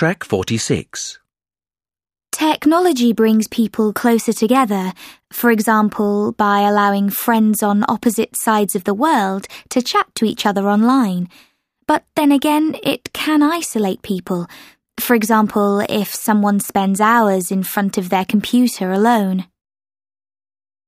Track 46. Technology brings people closer together, for example, by allowing friends on opposite sides of the world to chat to each other online. But then again, it can isolate people. For example, if someone spends hours in front of their computer alone.